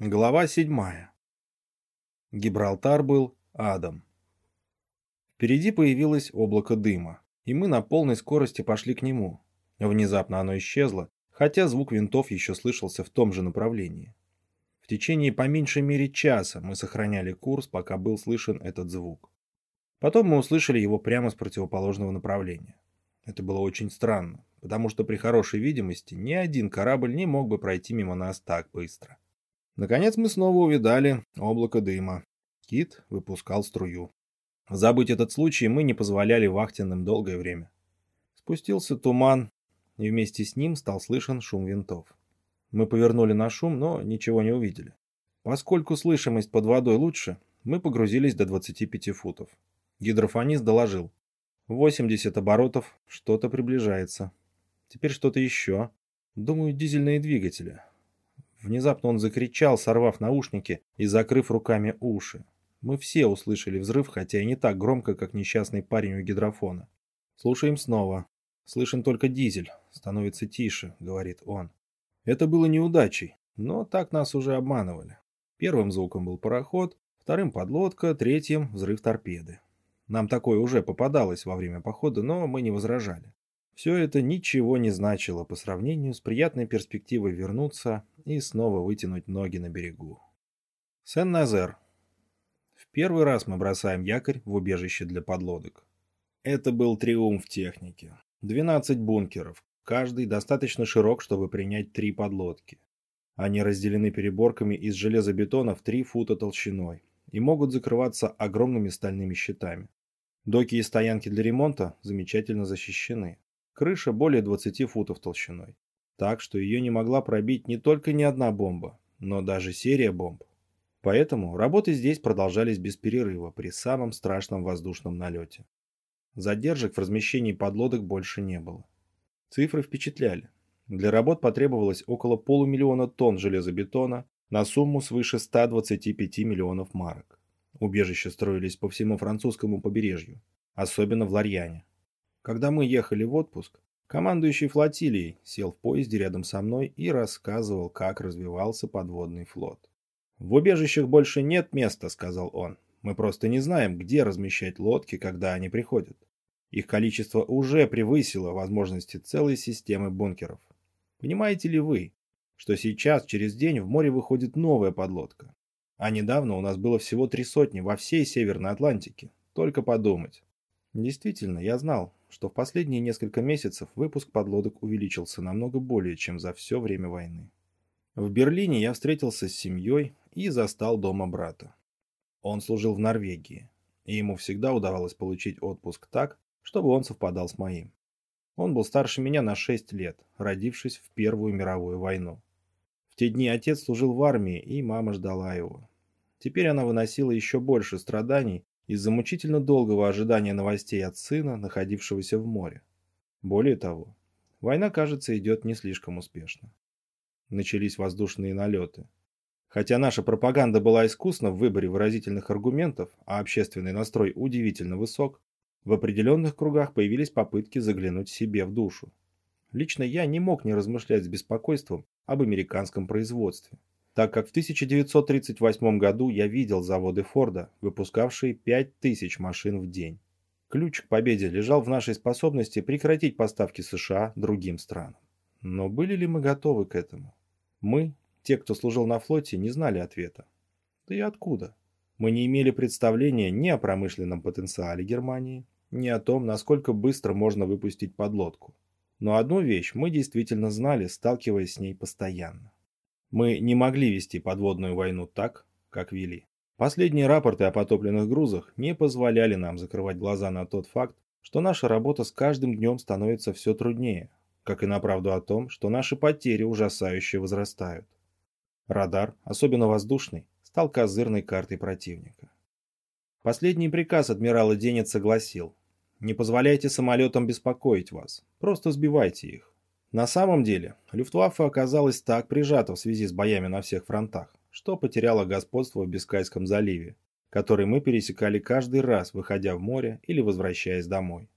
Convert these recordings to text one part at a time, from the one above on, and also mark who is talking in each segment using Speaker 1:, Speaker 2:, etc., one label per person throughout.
Speaker 1: Глава седьмая. Гибралтар был адом. Впереди появилось облако дыма, и мы на полной скорости пошли к нему. Внезапно оно исчезло, хотя звук винтов еще слышался в том же направлении. В течение по меньшей мере часа мы сохраняли курс, пока был слышен этот звук. Потом мы услышали его прямо с противоположного направления. Это было очень странно, потому что при хорошей видимости ни один корабль не мог бы пройти мимо нас так быстро. Наконец мы снова увидали облако дыма. Кит выпускал струю. Забыть этот случай мы не позволяли вахтенным долгое время. Спустился туман, и вместе с ним стал слышен шум винтов. Мы повернули на шум, но ничего не увидели. Поскольку слышимость под водой лучше, мы погрузились до 25 футов. Гидрофонист доложил. 80 оборотов, что-то приближается. Теперь что-то еще. Думаю, дизельные двигатели. Внезапно он закричал, сорвав наушники и закрыв руками уши. Мы все услышали взрыв, хотя и не так громко, как несчастный парень у гидрофона. Слушаем снова. Слышен только дизель. Становится тише, говорит он. Это было неудачей, но так нас уже обманывали. Первым звуком был пароход, вторым подлодка, третьим взрыв торпеды. Нам такое уже попадалось во время похода, но мы не возражали. Все это ничего не значило по сравнению с приятной перспективой вернуться и снова вытянуть ноги на берегу. Сен-Назер. В первый раз мы бросаем якорь в убежище для подлодок. Это был триумф техники. 12 бункеров, каждый достаточно широк, чтобы принять три подлодки. Они разделены переборками из железобетона в 3 фута толщиной и могут закрываться огромными стальными щитами. Доки и стоянки для ремонта замечательно защищены. Крыша более 20 футов толщиной. Так что ее не могла пробить не только ни одна бомба, но даже серия бомб. Поэтому работы здесь продолжались без перерыва при самом страшном воздушном налете. Задержек в размещении подлодок больше не было. Цифры впечатляли. Для работ потребовалось около полумиллиона тонн железобетона на сумму свыше 125 миллионов марок. Убежища строились по всему французскому побережью, особенно в Ларьяне. Когда мы ехали в отпуск, командующий флотилией сел в поезде рядом со мной и рассказывал, как развивался подводный флот. «В убежищах больше нет места», — сказал он. «Мы просто не знаем, где размещать лодки, когда они приходят. Их количество уже превысило возможности целой системы бункеров. Понимаете ли вы, что сейчас через день в море выходит новая подлодка? А недавно у нас было всего три сотни во всей Северной Атлантике. Только подумать. Действительно, я знал, что в последние несколько месяцев выпуск подлодок увеличился намного более, чем за все время войны. В Берлине я встретился с семьей и застал дома брата. Он служил в Норвегии, и ему всегда удавалось получить отпуск так, чтобы он совпадал с моим. Он был старше меня на 6 лет, родившись в Первую мировую войну. В те дни отец служил в армии, и мама ждала его. Теперь она выносила еще больше страданий из-за мучительно долгого ожидания новостей от сына, находившегося в море. Более того, война, кажется, идет не слишком успешно. Начались воздушные налеты. Хотя наша пропаганда была искусна в выборе выразительных аргументов, а общественный настрой удивительно высок, в определенных кругах появились попытки заглянуть себе в душу. Лично я не мог не размышлять с беспокойством об американском производстве так как в 1938 году я видел заводы Форда, выпускавшие 5000 машин в день. Ключ к победе лежал в нашей способности прекратить поставки США другим странам. Но были ли мы готовы к этому? Мы, те, кто служил на флоте, не знали ответа. Да и откуда? Мы не имели представления ни о промышленном потенциале Германии, ни о том, насколько быстро можно выпустить подлодку. Но одну вещь мы действительно знали, сталкиваясь с ней постоянно. Мы не могли вести подводную войну так, как вели. Последние рапорты о потопленных грузах не позволяли нам закрывать глаза на тот факт, что наша работа с каждым днем становится все труднее, как и на правду о том, что наши потери ужасающе возрастают. Радар, особенно воздушный, стал козырной картой противника. Последний приказ адмирала Денец согласил. Не позволяйте самолетам беспокоить вас, просто сбивайте их. На самом деле, Люфтваффе оказалась так прижата в связи с боями на всех фронтах, что потеряла господство в Бискайском заливе, который мы пересекали каждый раз, выходя в море или возвращаясь домой.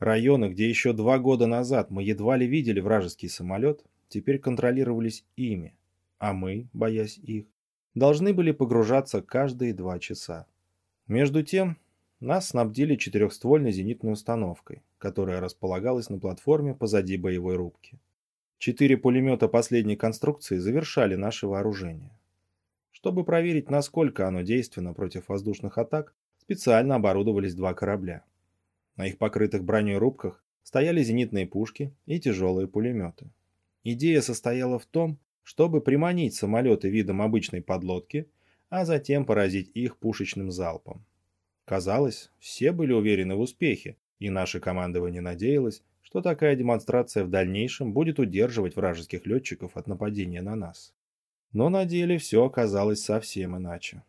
Speaker 1: Районы, где еще два года назад мы едва ли видели вражеский самолет, теперь контролировались ими, а мы, боясь их, должны были погружаться каждые два часа. Между тем, нас снабдили четырехствольной зенитной установкой, которая располагалась на платформе позади боевой рубки. Четыре пулемета последней конструкции завершали наше вооружение. Чтобы проверить, насколько оно действенно против воздушных атак, специально оборудовались два корабля. На их покрытых броней рубках стояли зенитные пушки и тяжелые пулеметы. Идея состояла в том, чтобы приманить самолеты видом обычной подлодки, а затем поразить их пушечным залпом. Казалось, все были уверены в успехе, и наше командование надеялось, что такая демонстрация в дальнейшем будет удерживать вражеских летчиков от нападения на нас. Но на деле все оказалось совсем иначе.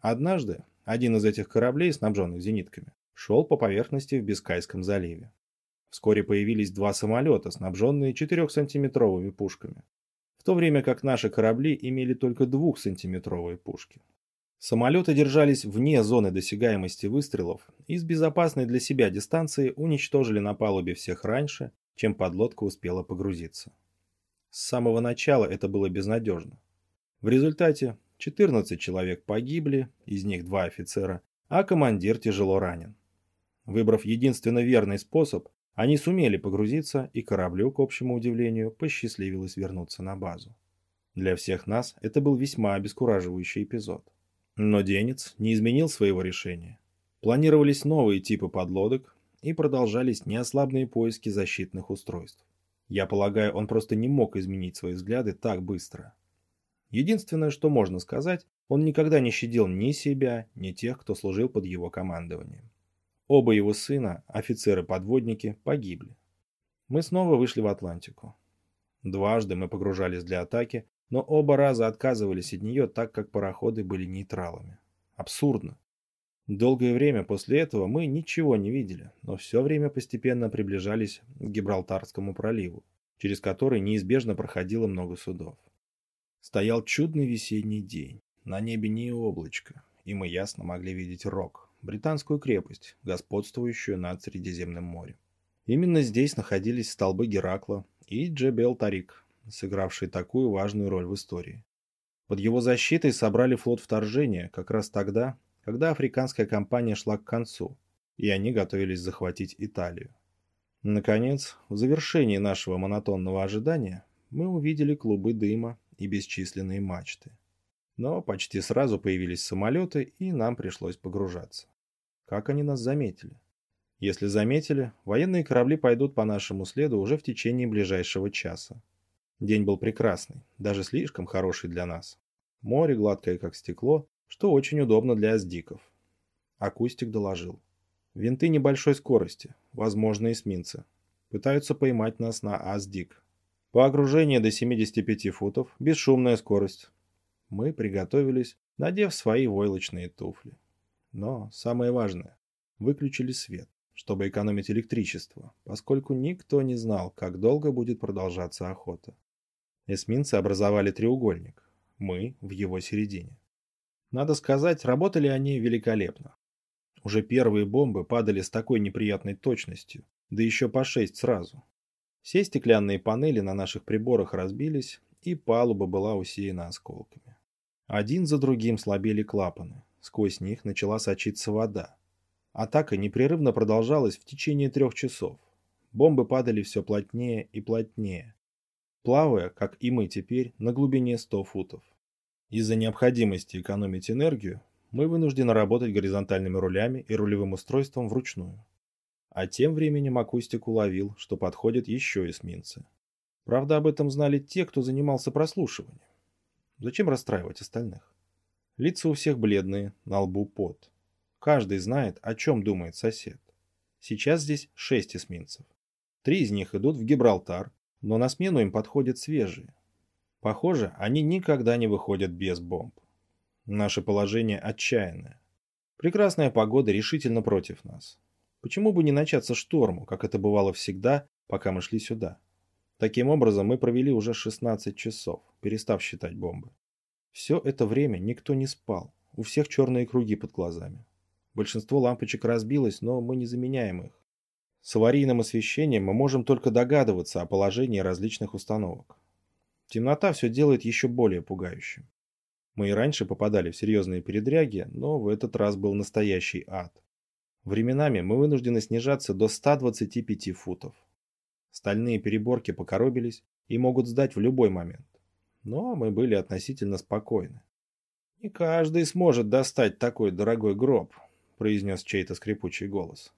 Speaker 1: Однажды один из этих кораблей, снабженных зенитками, шел по поверхности в Бискайском заливе. Вскоре появились два самолета, снабженные 4-сантиметровыми пушками, в то время как наши корабли имели только 2-сантиметровые пушки. Самолеты держались вне зоны досягаемости выстрелов и с безопасной для себя дистанции уничтожили на палубе всех раньше, чем подлодка успела погрузиться. С самого начала это было безнадежно. В результате 14 человек погибли, из них два офицера, а командир тяжело ранен. Выбрав единственно верный способ, они сумели погрузиться, и кораблю, к общему удивлению, посчастливилось вернуться на базу. Для всех нас это был весьма обескураживающий эпизод. Но Денец не изменил своего решения. Планировались новые типы подлодок и продолжались неослабные поиски защитных устройств. Я полагаю, он просто не мог изменить свои взгляды так быстро. Единственное, что можно сказать, он никогда не щадил ни себя, ни тех, кто служил под его командованием. Оба его сына, офицеры-подводники, погибли. Мы снова вышли в Атлантику. Дважды мы погружались для атаки, но оба раза отказывались от нее, так как пароходы были нейтралами. Абсурдно. Долгое время после этого мы ничего не видели, но все время постепенно приближались к Гибралтарскому проливу, через который неизбежно проходило много судов. Стоял чудный весенний день, на небе не облачко, и мы ясно могли видеть Рок, британскую крепость, господствующую над Средиземным морем. Именно здесь находились столбы Геракла и Джебел Тарик, сыгравший такую важную роль в истории. Под его защитой собрали флот вторжения как раз тогда, когда африканская кампания шла к концу, и они готовились захватить Италию. Наконец, в завершении нашего монотонного ожидания мы увидели клубы дыма и бесчисленные мачты. Но почти сразу появились самолеты, и нам пришлось погружаться. Как они нас заметили? Если заметили, военные корабли пойдут по нашему следу уже в течение ближайшего часа. День был прекрасный, даже слишком хороший для нас. Море гладкое, как стекло, что очень удобно для аздиков. Акустик доложил. Винты небольшой скорости, возможно, эсминцы. Пытаются поймать нас на аздик. По огружению до 75 футов, бесшумная скорость. Мы приготовились, надев свои войлочные туфли. Но самое важное, выключили свет, чтобы экономить электричество, поскольку никто не знал, как долго будет продолжаться охота. Эсминцы образовали треугольник. Мы в его середине. Надо сказать, работали они великолепно. Уже первые бомбы падали с такой неприятной точностью, да еще по шесть сразу. Все стеклянные панели на наших приборах разбились, и палуба была усеяна осколками. Один за другим слабели клапаны, сквозь них начала сочиться вода. Атака непрерывно продолжалась в течение трех часов. Бомбы падали все плотнее и плотнее, плавая, как и мы теперь, на глубине 100 футов. Из-за необходимости экономить энергию, мы вынуждены работать горизонтальными рулями и рулевым устройством вручную. А тем временем акустик уловил, что подходят еще эсминцы. Правда, об этом знали те, кто занимался прослушиванием. Зачем расстраивать остальных? Лица у всех бледные, на лбу пот. Каждый знает, о чем думает сосед. Сейчас здесь шесть эсминцев. Три из них идут в Гибралтар, но на смену им подходят свежие. Похоже, они никогда не выходят без бомб. Наше положение отчаянное. Прекрасная погода решительно против нас. Почему бы не начаться шторму, как это бывало всегда, пока мы шли сюда? Таким образом, мы провели уже 16 часов, перестав считать бомбы. Все это время никто не спал, у всех черные круги под глазами. Большинство лампочек разбилось, но мы не заменяем их. С аварийным освещением мы можем только догадываться о положении различных установок. Темнота все делает еще более пугающим. Мы и раньше попадали в серьезные передряги, но в этот раз был настоящий ад. Временами мы вынуждены снижаться до 125 футов. Стальные переборки покоробились и могут сдать в любой момент. Но мы были относительно спокойны. «Не каждый сможет достать такой дорогой гроб», — произнес чей-то скрипучий голос.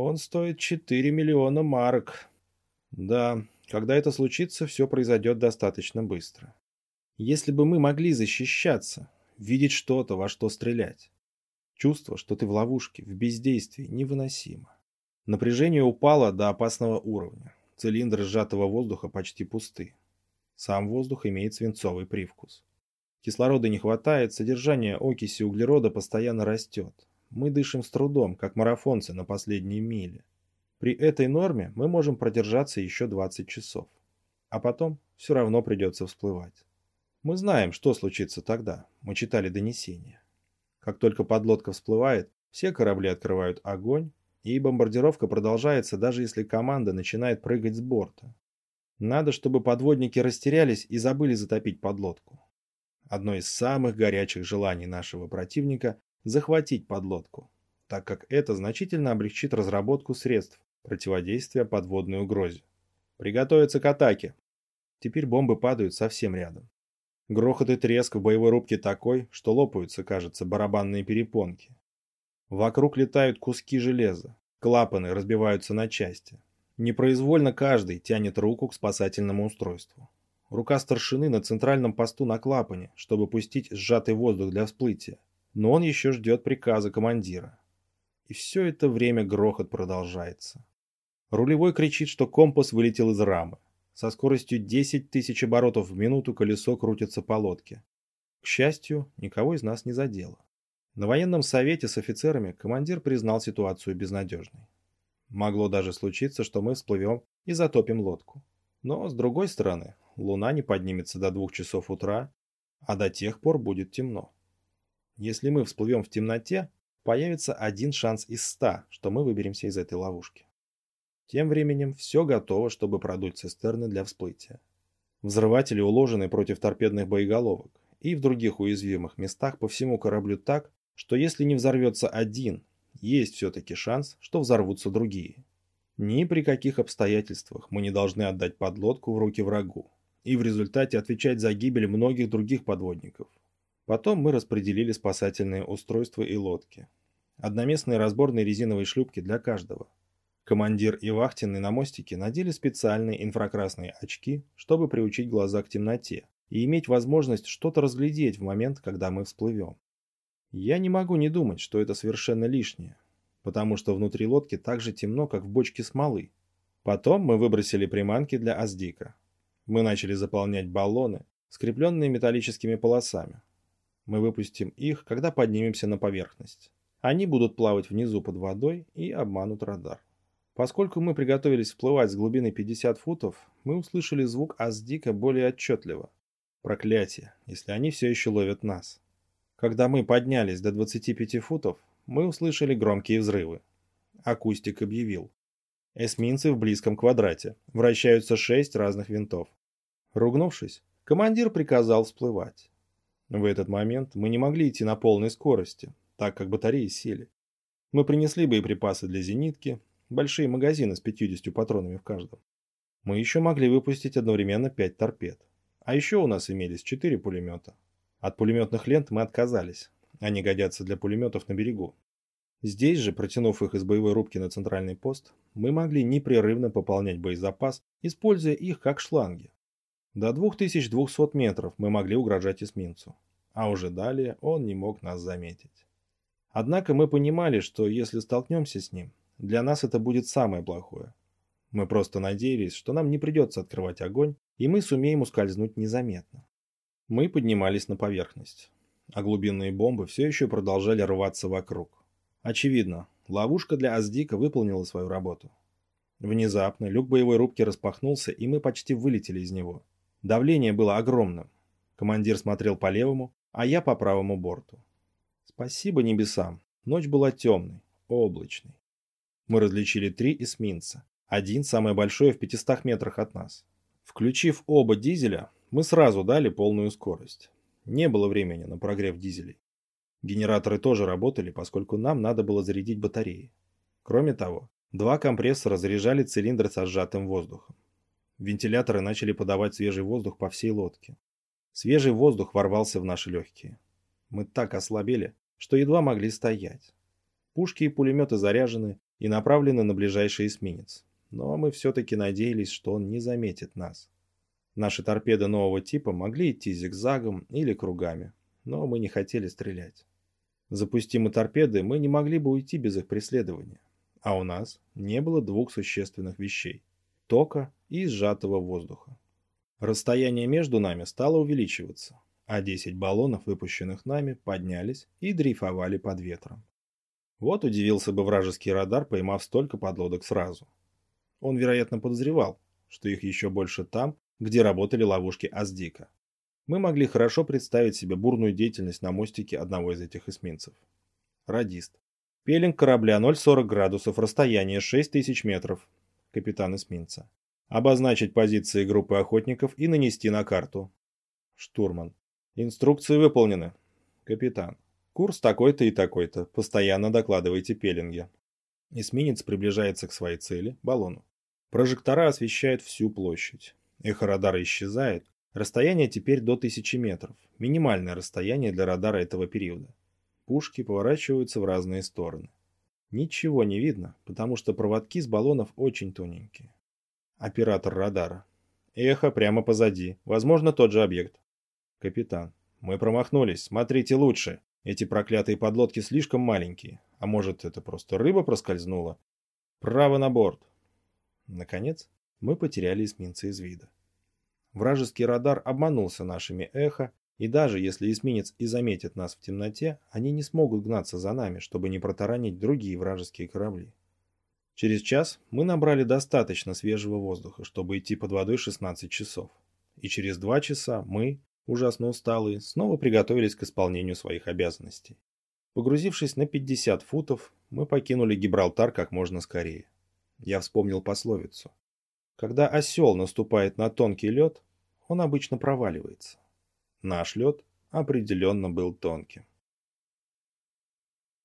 Speaker 1: «Он стоит 4 миллиона марок». «Да, когда это случится, все произойдет достаточно быстро. Если бы мы могли защищаться, видеть что-то, во что стрелять. Чувство, что ты в ловушке, в бездействии, невыносимо. Напряжение упало до опасного уровня. Цилиндры сжатого воздуха почти пусты. Сам воздух имеет свинцовый привкус. Кислорода не хватает, содержание окиси углерода постоянно растет. Мы дышим с трудом, как марафонцы на последней миле. При этой норме мы можем продержаться еще 20 часов. А потом все равно придется всплывать. Мы знаем, что случится тогда. Мы читали донесения. Как только подлодка всплывает, все корабли открывают огонь, и бомбардировка продолжается, даже если команда начинает прыгать с борта. Надо, чтобы подводники растерялись и забыли затопить подлодку. Одно из самых горячих желаний нашего противника – захватить подлодку, так как это значительно облегчит разработку средств противодействия подводной угрозе. Приготовиться к атаке. Теперь бомбы падают совсем рядом. Грохот и треск в боевой рубке такой, что лопаются, кажется, барабанные перепонки. Вокруг летают куски железа, клапаны разбиваются на части. Непроизвольно каждый тянет руку к спасательному устройству. Рука старшины на центральном посту на клапане, чтобы пустить сжатый воздух для всплытия. Но он еще ждет приказа командира. И все это время грохот продолжается. Рулевой кричит, что компас вылетел из рамы. Со скоростью 10 тысяч оборотов в минуту колесо крутится по лодке. К счастью, никого из нас не задело. На военном совете с офицерами командир признал ситуацию безнадежной. Могло даже случиться, что мы всплывем и затопим лодку. Но, с другой стороны, луна не поднимется до двух часов утра, а до тех пор будет темно. Если мы всплывем в темноте, появится один шанс из ста, что мы выберемся из этой ловушки. Тем временем все готово, чтобы продуть цистерны для всплытия. Взрыватели уложены против торпедных боеголовок и в других уязвимых местах по всему кораблю так, что если не взорвется один, есть все-таки шанс, что взорвутся другие. Ни при каких обстоятельствах мы не должны отдать подлодку в руки врагу и в результате отвечать за гибель многих других подводников. Потом мы распределили спасательные устройства и лодки. Одноместные разборные резиновые шлюпки для каждого – Командир и вахтенный на мостике надели специальные инфракрасные очки, чтобы приучить глаза к темноте и иметь возможность что-то разглядеть в момент, когда мы всплывем. Я не могу не думать, что это совершенно лишнее, потому что внутри лодки так же темно, как в бочке смолы. Потом мы выбросили приманки для Аздика. Мы начали заполнять баллоны, скрепленные металлическими полосами. Мы выпустим их, когда поднимемся на поверхность. Они будут плавать внизу под водой и обманут радар. Поскольку мы приготовились всплывать с глубины 50 футов, мы услышали звук Аздика более отчетливо. Проклятие, если они все еще ловят нас. Когда мы поднялись до 25 футов, мы услышали громкие взрывы. Акустик объявил. Эсминцы в близком квадрате. Вращаются шесть разных винтов. Ругнувшись, командир приказал всплывать. В этот момент мы не могли идти на полной скорости, так как батареи сели. Мы принесли боеприпасы для зенитки, большие магазины с 50 патронами в каждом. Мы еще могли выпустить одновременно 5 торпед. А еще у нас имелись 4 пулемета. От пулеметных лент мы отказались. Они годятся для пулеметов на берегу. Здесь же, протянув их из боевой рубки на центральный пост, мы могли непрерывно пополнять боезапас, используя их как шланги. До 2200 метров мы могли угрожать эсминцу, а уже далее он не мог нас заметить. Однако мы понимали, что если столкнемся с ним, для нас это будет самое плохое. Мы просто надеялись, что нам не придется открывать огонь, и мы сумеем ускользнуть незаметно. Мы поднимались на поверхность, а глубинные бомбы все еще продолжали рваться вокруг. Очевидно, ловушка для Аздика выполнила свою работу. Внезапно люк боевой рубки распахнулся, и мы почти вылетели из него. Давление было огромным. Командир смотрел по левому, а я по правому борту. Спасибо небесам. Ночь была темной, облачной мы различили три эсминца. Один, самый большой, в 500 метрах от нас. Включив оба дизеля, мы сразу дали полную скорость. Не было времени на прогрев дизелей. Генераторы тоже работали, поскольку нам надо было зарядить батареи. Кроме того, два компрессора заряжали цилиндры со сжатым воздухом. Вентиляторы начали подавать свежий воздух по всей лодке. Свежий воздух ворвался в наши легкие. Мы так ослабели, что едва могли стоять. Пушки и пулеметы заряжены и направлены на ближайший эсминец. Но мы все-таки надеялись, что он не заметит нас. Наши торпеды нового типа могли идти зигзагом или кругами, но мы не хотели стрелять. Запустим мы торпеды, мы не могли бы уйти без их преследования. А у нас не было двух существенных вещей – тока и сжатого воздуха. Расстояние между нами стало увеличиваться, а 10 баллонов, выпущенных нами, поднялись и дрейфовали под ветром. Вот удивился бы вражеский радар, поймав столько подлодок сразу. Он, вероятно, подозревал, что их еще больше там, где работали ловушки Аздика мы могли хорошо представить себе бурную деятельность на мостике одного из этих эсминцев. Радист. Пелинг корабля 0,40 градусов, расстояние 6000 метров. Капитан эсминца. Обозначить позиции группы охотников и нанести на карту. Штурман. Инструкции выполнены. Капитан. Курс такой-то и такой-то. Постоянно докладывайте пеленге. Эсминец приближается к своей цели, баллону. Прожектора освещают всю площадь. Эхо радара исчезает, Расстояние теперь до 1000 метров. Минимальное расстояние для радара этого периода. Пушки поворачиваются в разные стороны. Ничего не видно, потому что проводки с баллонов очень тоненькие. Оператор радара. Эхо прямо позади. Возможно, тот же объект. Капитан. Мы промахнулись. Смотрите лучше. Эти проклятые подлодки слишком маленькие. А может, это просто рыба проскользнула? Право на борт. Наконец, мы потеряли эсминца из вида. Вражеский радар обманулся нашими эхо, и даже если эсминец и заметит нас в темноте, они не смогут гнаться за нами, чтобы не протаранить другие вражеские корабли. Через час мы набрали достаточно свежего воздуха, чтобы идти под водой 16 часов. И через два часа мы, ужасно усталые, снова приготовились к исполнению своих обязанностей. Погрузившись на 50 футов, мы покинули Гибралтар как можно скорее. Я вспомнил пословицу. Когда осел наступает на тонкий лед, он обычно проваливается. Наш лед определенно был тонким.